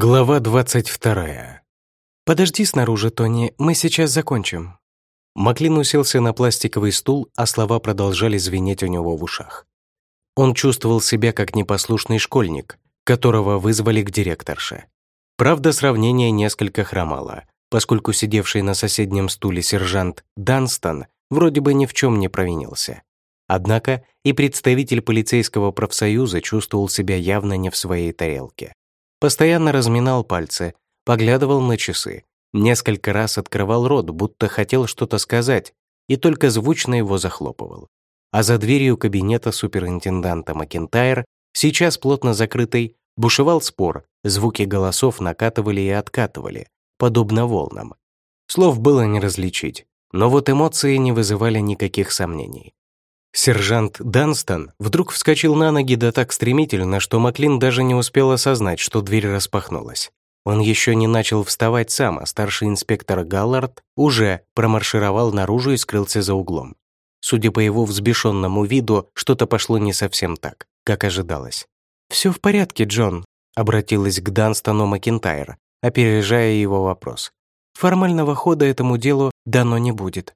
Глава 22. «Подожди снаружи, Тони, мы сейчас закончим». Маклин уселся на пластиковый стул, а слова продолжали звенеть у него в ушах. Он чувствовал себя как непослушный школьник, которого вызвали к директорше. Правда, сравнение несколько хромало, поскольку сидевший на соседнем стуле сержант Данстон вроде бы ни в чем не провинился. Однако и представитель полицейского профсоюза чувствовал себя явно не в своей тарелке. Постоянно разминал пальцы, поглядывал на часы, несколько раз открывал рот, будто хотел что-то сказать, и только звучно его захлопывал. А за дверью кабинета суперинтенданта Макентайр, сейчас плотно закрытый, бушевал спор, звуки голосов накатывали и откатывали, подобно волнам. Слов было не различить, но вот эмоции не вызывали никаких сомнений. Сержант Данстон вдруг вскочил на ноги да так стремительно, что Маклин даже не успел осознать, что дверь распахнулась. Он еще не начал вставать сам, а старший инспектор Галлард уже промаршировал наружу и скрылся за углом. Судя по его взбешенному виду, что-то пошло не совсем так, как ожидалось. «Все в порядке, Джон», — обратилась к Данстону Макентайр, опережая его вопрос. «Формального хода этому делу дано не будет.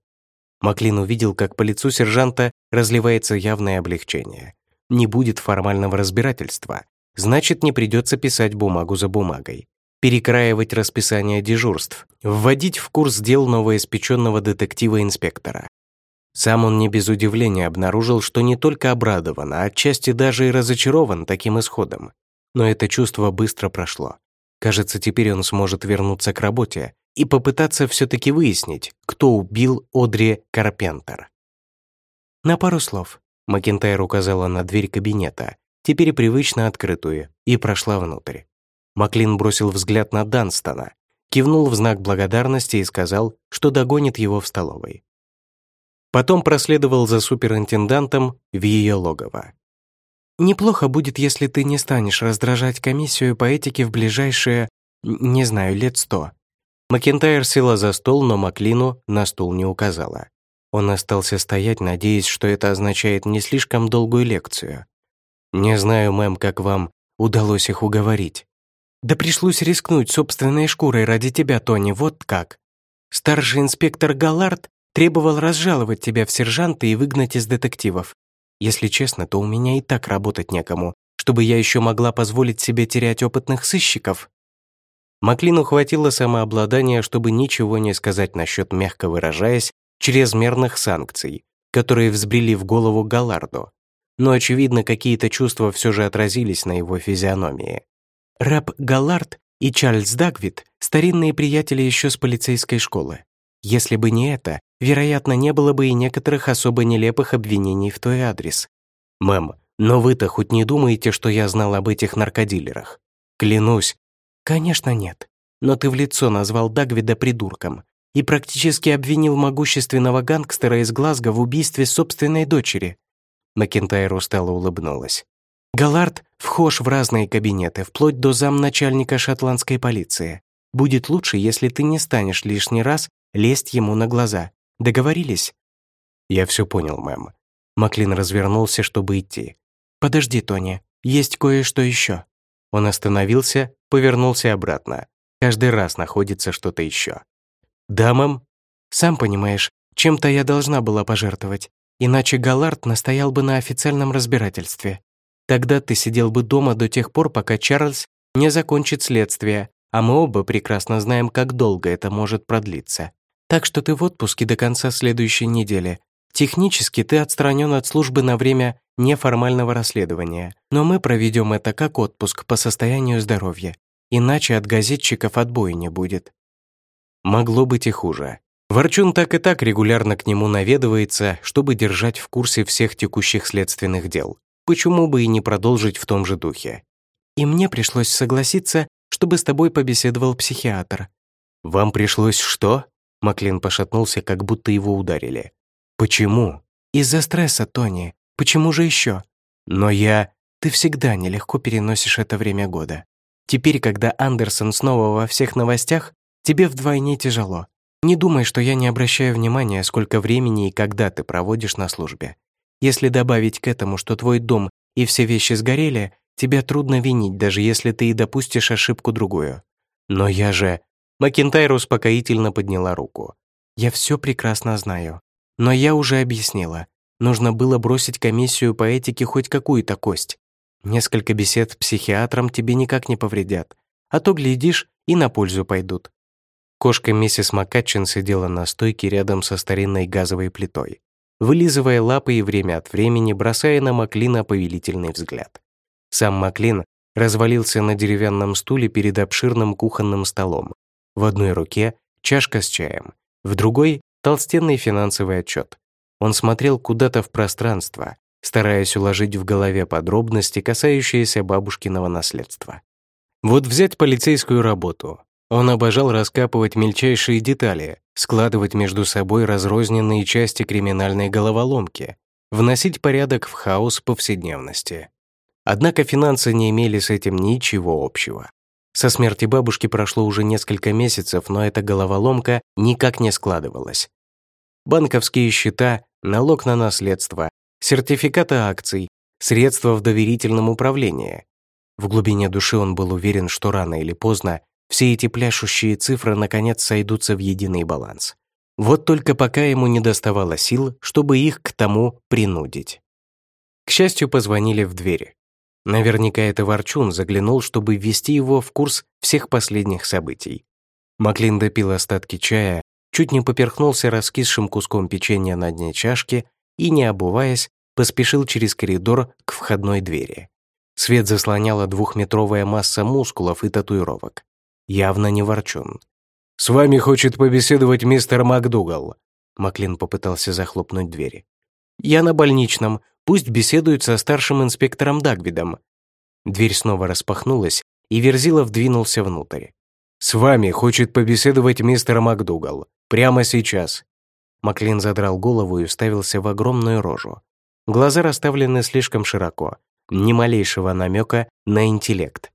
Маклин увидел, как по лицу сержанта разливается явное облегчение. Не будет формального разбирательства. Значит, не придется писать бумагу за бумагой. Перекраивать расписание дежурств. Вводить в курс дел новоиспеченного детектива-инспектора. Сам он не без удивления обнаружил, что не только обрадован, а отчасти даже и разочарован таким исходом. Но это чувство быстро прошло. Кажется, теперь он сможет вернуться к работе, и попытаться все-таки выяснить, кто убил Одри Карпентер. На пару слов Макентайр указала на дверь кабинета, теперь привычно открытую, и прошла внутрь. Маклин бросил взгляд на Данстона, кивнул в знак благодарности и сказал, что догонит его в столовой. Потом проследовал за суперинтендантом в ее логово. «Неплохо будет, если ты не станешь раздражать комиссию по этике в ближайшие, не знаю, лет сто», Макентайр села за стол, но Маклину на стул не указала. Он остался стоять, надеясь, что это означает не слишком долгую лекцию. «Не знаю, мэм, как вам удалось их уговорить». «Да пришлось рискнуть собственной шкурой ради тебя, Тони, вот как. Старший инспектор Галлард требовал разжаловать тебя в сержанты и выгнать из детективов. Если честно, то у меня и так работать некому, чтобы я еще могла позволить себе терять опытных сыщиков. Маклину хватило самообладания, чтобы ничего не сказать насчет, мягко выражаясь, чрезмерных санкций, которые взбрели в голову Галларду. Но, очевидно, какие-то чувства все же отразились на его физиономии. Рэп Галлард и Чарльз Дагвид — старинные приятели еще с полицейской школы. Если бы не это, вероятно, не было бы и некоторых особо нелепых обвинений в твой адрес. Мэм, но вы-то хоть не думаете, что я знал об этих наркодилерах? Клянусь, «Конечно нет. Но ты в лицо назвал Дагвида придурком и практически обвинил могущественного гангстера из Глазго в убийстве собственной дочери». Макентайр устало улыбнулась. «Галард вхож в разные кабинеты, вплоть до замначальника шотландской полиции. Будет лучше, если ты не станешь лишний раз лезть ему на глаза. Договорились?» «Я все понял, мэм». Маклин развернулся, чтобы идти. «Подожди, Тони, есть кое-что еще». Он остановился, повернулся обратно. Каждый раз находится что-то еще. «Да, мэм?» «Сам понимаешь, чем-то я должна была пожертвовать, иначе Галлард настоял бы на официальном разбирательстве. Тогда ты сидел бы дома до тех пор, пока Чарльз не закончит следствие, а мы оба прекрасно знаем, как долго это может продлиться. Так что ты в отпуске до конца следующей недели. Технически ты отстранен от службы на время неформального расследования, но мы проведем это как отпуск по состоянию здоровья, иначе от газетчиков отбоя не будет. Могло быть и хуже. Ворчун так и так регулярно к нему наведывается, чтобы держать в курсе всех текущих следственных дел. Почему бы и не продолжить в том же духе? И мне пришлось согласиться, чтобы с тобой побеседовал психиатр. Вам пришлось что? Маклин пошатнулся, как будто его ударили. Почему? Из-за стресса, Тони. Почему же еще? Но я... Ты всегда нелегко переносишь это время года. Теперь, когда Андерсон снова во всех новостях, тебе вдвойне тяжело. Не думай, что я не обращаю внимания, сколько времени и когда ты проводишь на службе. Если добавить к этому, что твой дом и все вещи сгорели, Тебя трудно винить, даже если ты и допустишь ошибку другую. Но я же...» Макентайр успокоительно подняла руку. «Я все прекрасно знаю. Но я уже объяснила. Нужно было бросить комиссию по этике хоть какую-то кость. Несколько бесед с психиатром тебе никак не повредят. А то, глядишь, и на пользу пойдут». Кошка миссис Маккатчин сидела на стойке рядом со старинной газовой плитой, вылизывая лапы и время от времени бросая на Маклина повелительный взгляд. Сам Маклин развалился на деревянном стуле перед обширным кухонным столом. В одной руке чашка с чаем, в другой — толстенный финансовый отчет. Он смотрел куда-то в пространство, стараясь уложить в голове подробности, касающиеся бабушкиного наследства. Вот взять полицейскую работу. Он обожал раскапывать мельчайшие детали, складывать между собой разрозненные части криминальной головоломки, вносить порядок в хаос повседневности. Однако финансы не имели с этим ничего общего. Со смерти бабушки прошло уже несколько месяцев, но эта головоломка никак не складывалась. Банковские счета, налог на наследство, сертификаты акций, средства в доверительном управлении. В глубине души он был уверен, что рано или поздно все эти пляшущие цифры наконец сойдутся в единый баланс. Вот только пока ему не доставало сил, чтобы их к тому принудить. К счастью, позвонили в двери. Наверняка это Ворчун заглянул, чтобы ввести его в курс всех последних событий. Маклин допил остатки чая, чуть не поперхнулся раскисшим куском печенья на дне чашки и, не обуваясь, поспешил через коридор к входной двери. Свет заслоняла двухметровая масса мускулов и татуировок. Явно не ворчун. «С вами хочет побеседовать мистер МакДугал», Маклин попытался захлопнуть двери. «Я на больничном. Пусть беседует со старшим инспектором Дагвидом». Дверь снова распахнулась, и Верзилов двинулся внутрь. «С вами хочет побеседовать мистер МакДугал. Прямо сейчас». Маклин задрал голову и уставился в огромную рожу. Глаза расставлены слишком широко, ни малейшего намека на интеллект.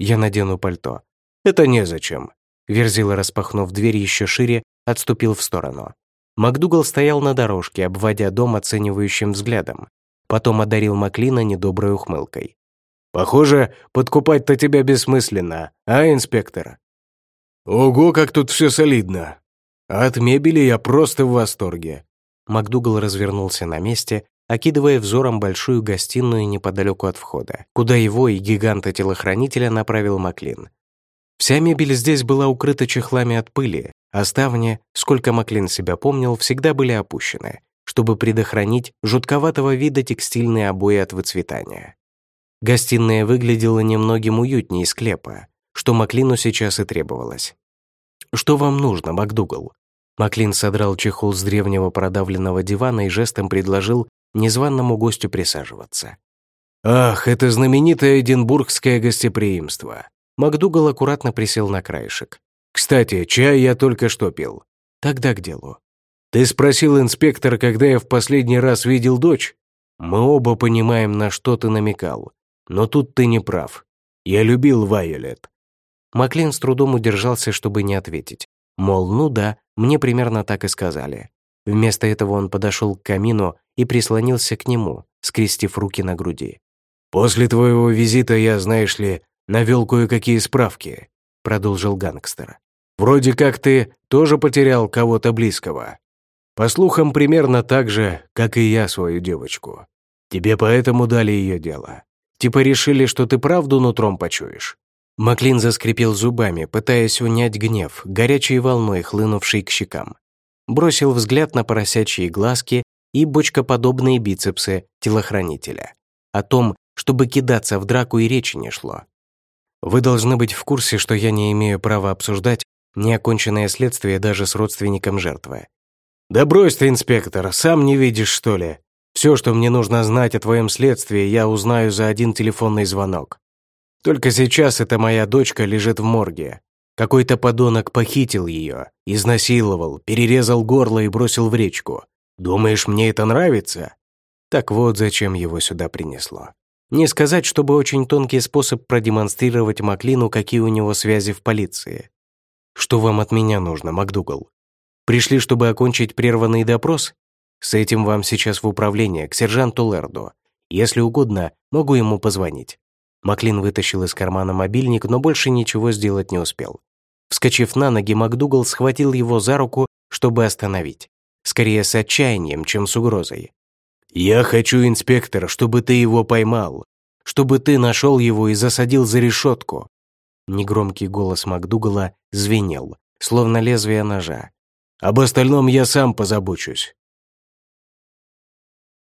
«Я надену пальто». «Это незачем». Верзила, распахнув дверь еще шире, отступил в сторону. МакДугал стоял на дорожке, обводя дом оценивающим взглядом. Потом одарил Маклина недоброй ухмылкой. «Похоже, подкупать-то тебя бессмысленно, а, инспектор?» «Ого, как тут все солидно! От мебели я просто в восторге!» МакДугал развернулся на месте, окидывая взором большую гостиную неподалеку от входа, куда его и гиганта-телохранителя направил Маклин. Вся мебель здесь была укрыта чехлами от пыли, а ставни, сколько Маклин себя помнил, всегда были опущены, чтобы предохранить жутковатого вида текстильные обои от выцветания. Гостиная выглядела немногим уютнее склепа, что Маклину сейчас и требовалось. «Что вам нужно, МакДугал?» Маклин содрал чехол с древнего продавленного дивана и жестом предложил незваному гостю присаживаться. «Ах, это знаменитое эдинбургское гостеприимство!» МакДугал аккуратно присел на краешек. «Кстати, чай я только что пил. Тогда к делу. Ты спросил инспектора, когда я в последний раз видел дочь? Мы оба понимаем, на что ты намекал. Но тут ты не прав. Я любил Вайолет». Маклин с трудом удержался, чтобы не ответить. Мол, ну да, мне примерно так и сказали. Вместо этого он подошел к камину и прислонился к нему, скрестив руки на груди. «После твоего визита я, знаешь ли, навел кое-какие справки», — продолжил гангстер. «Вроде как ты тоже потерял кого-то близкого. По слухам, примерно так же, как и я свою девочку. Тебе поэтому дали ее дело. Типа решили, что ты правду нутром почуешь». Маклин заскрипел зубами, пытаясь унять гнев, горячей волной хлынувшей к щекам. Бросил взгляд на поросячьи глазки и бочкоподобные бицепсы телохранителя. О том, чтобы кидаться в драку и речи не шло. Вы должны быть в курсе, что я не имею права обсуждать неоконченное следствие даже с родственником жертвы. Да брось ты, инспектор, сам не видишь, что ли? Все, что мне нужно знать о твоем следствии, я узнаю за один телефонный звонок. Только сейчас эта моя дочка лежит в морге. Какой-то подонок похитил ее, изнасиловал, перерезал горло и бросил в речку. Думаешь, мне это нравится? Так вот, зачем его сюда принесло. Не сказать, чтобы очень тонкий способ продемонстрировать Маклину, какие у него связи в полиции. Что вам от меня нужно, МакДугал? Пришли, чтобы окончить прерванный допрос? С этим вам сейчас в управление, к сержанту Лерду. Если угодно, могу ему позвонить. Маклин вытащил из кармана мобильник, но больше ничего сделать не успел. Вскочив на ноги, МакДугал схватил его за руку, чтобы остановить. Скорее с отчаянием, чем с угрозой. «Я хочу, инспектор, чтобы ты его поймал, чтобы ты нашел его и засадил за решетку». Негромкий голос МакДугала звенел, словно лезвие ножа. «Об остальном я сам позабочусь».